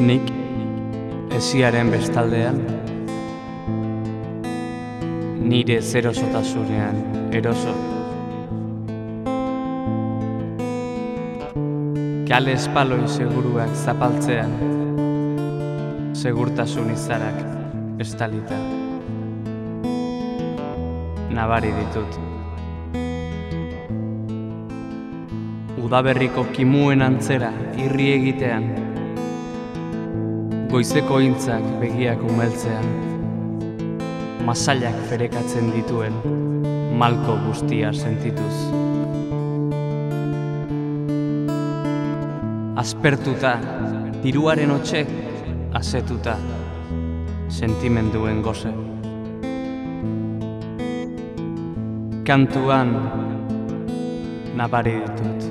Nik esiaren bestaldean nire zerosotasunean eroso. Kale espaloi seguruak zapaltzean segurtasun izarak estalita nabari ditut. Udaberriko kimuen antzera irri egitean Goizeko intzak begiak umeltzean Masailak ferekatzen dituen malko guztia sentituz Aspertuta, diruaren hotxe, asetuta, sentimenduen goze. Kantuan, nabari ditut.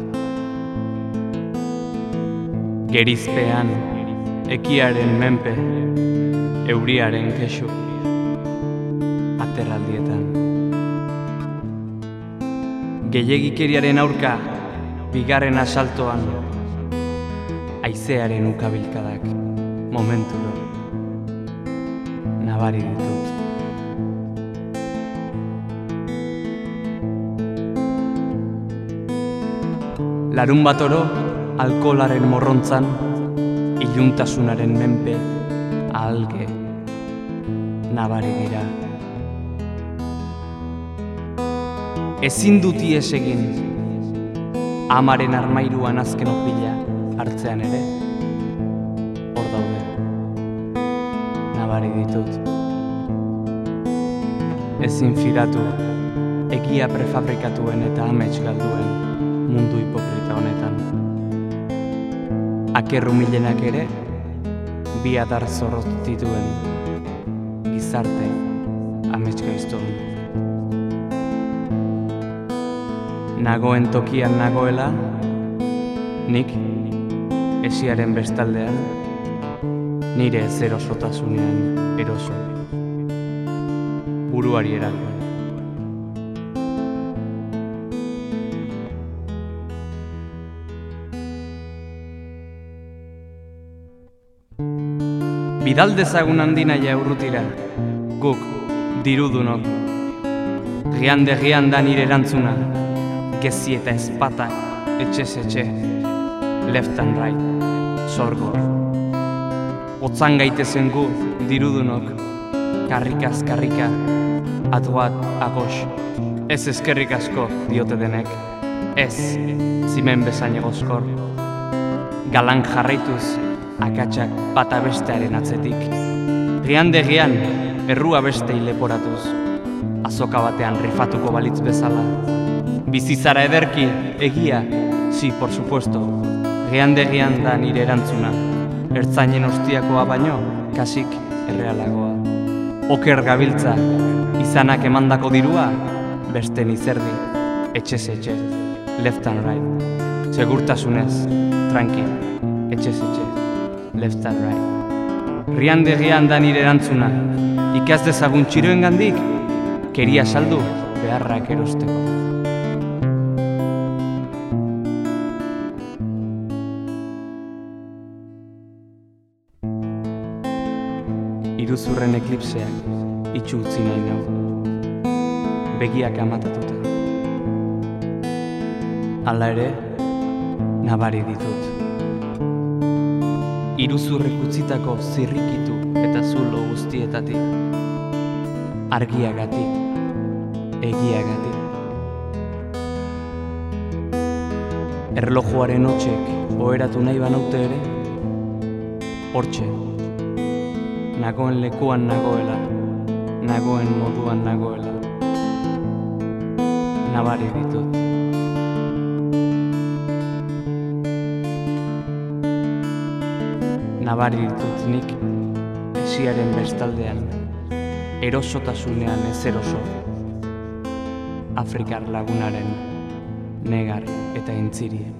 Gerizpean, ekiaren menpe, euriaren kesu, aterraldietan. Gehiagikeriaren aurka, bigarren asaltoan, aizearen ukabilkadak, momenturo, nabari ditut. Larun bat oro, alkolaren morrontzan, iluntasunaren menpe, alge, nabari dira. Ezin duti egin, amaren armairuan azken opila hartzean ere, hor daude, nabari ditut. Ezin fidatu, egia prefabrikatuen eta amets galduen mundu hipokrita honetan. Akerru milenak ere, bi adar zorrot dituen gizarte amets gaiztu. Nagoen tokian nagoela, nik esiaren bestaldean, nire zer osotasunean eroso. Buruari eragoen. Bidal dezagun handinaia urrutira, guk, dirudunok. Giande gianda nire erantzuna, gezi eta ezpata, etxez etxe, left and right, sorgor. Otzan gaitezen gu, dirudunok, karrikaz karrika, atuat agos. Ez eskerrik asko diote denek, ez zimen bezain egozkor. Galan jarraituz, akatsak bata bestearen atzetik. Giandegian, errua beste leporatuz, azoka batean rifatuko balitz bezala. Bizizara ederki, egia, si, por supuesto, Giandegian da nire erantzuna, ertzainen ostiakoa baino, kasik errealagoa. Oker gabiltza, izanak emandako dirua, beste nizerdi, etxez etxe, left and right. Segurtasunez, tranquil, etxez etxe left and right. Riandegian da nire erantzuna, ikaz dezagun txiroen gandik, keria saldu beharrak erosteko. Iruzurren eklipseak itxu utzi nahi nau, begiak amatatuta. Hala ere, nabari ditut iruzurrik utzitako zirrikitu eta zulo guztietatik. Argiagatik, egiagatik. Erlojuaren hotxek oheratu nahi banaute ere, hortxe, nagoen lekuan nagoela, nagoen moduan nagoela. Nabari ditut. Nabari ditut nik esiaren bestaldean, erosotasunean ez eroso, Afrikar lagunaren negar eta intzirien.